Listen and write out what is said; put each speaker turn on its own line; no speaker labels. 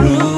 room.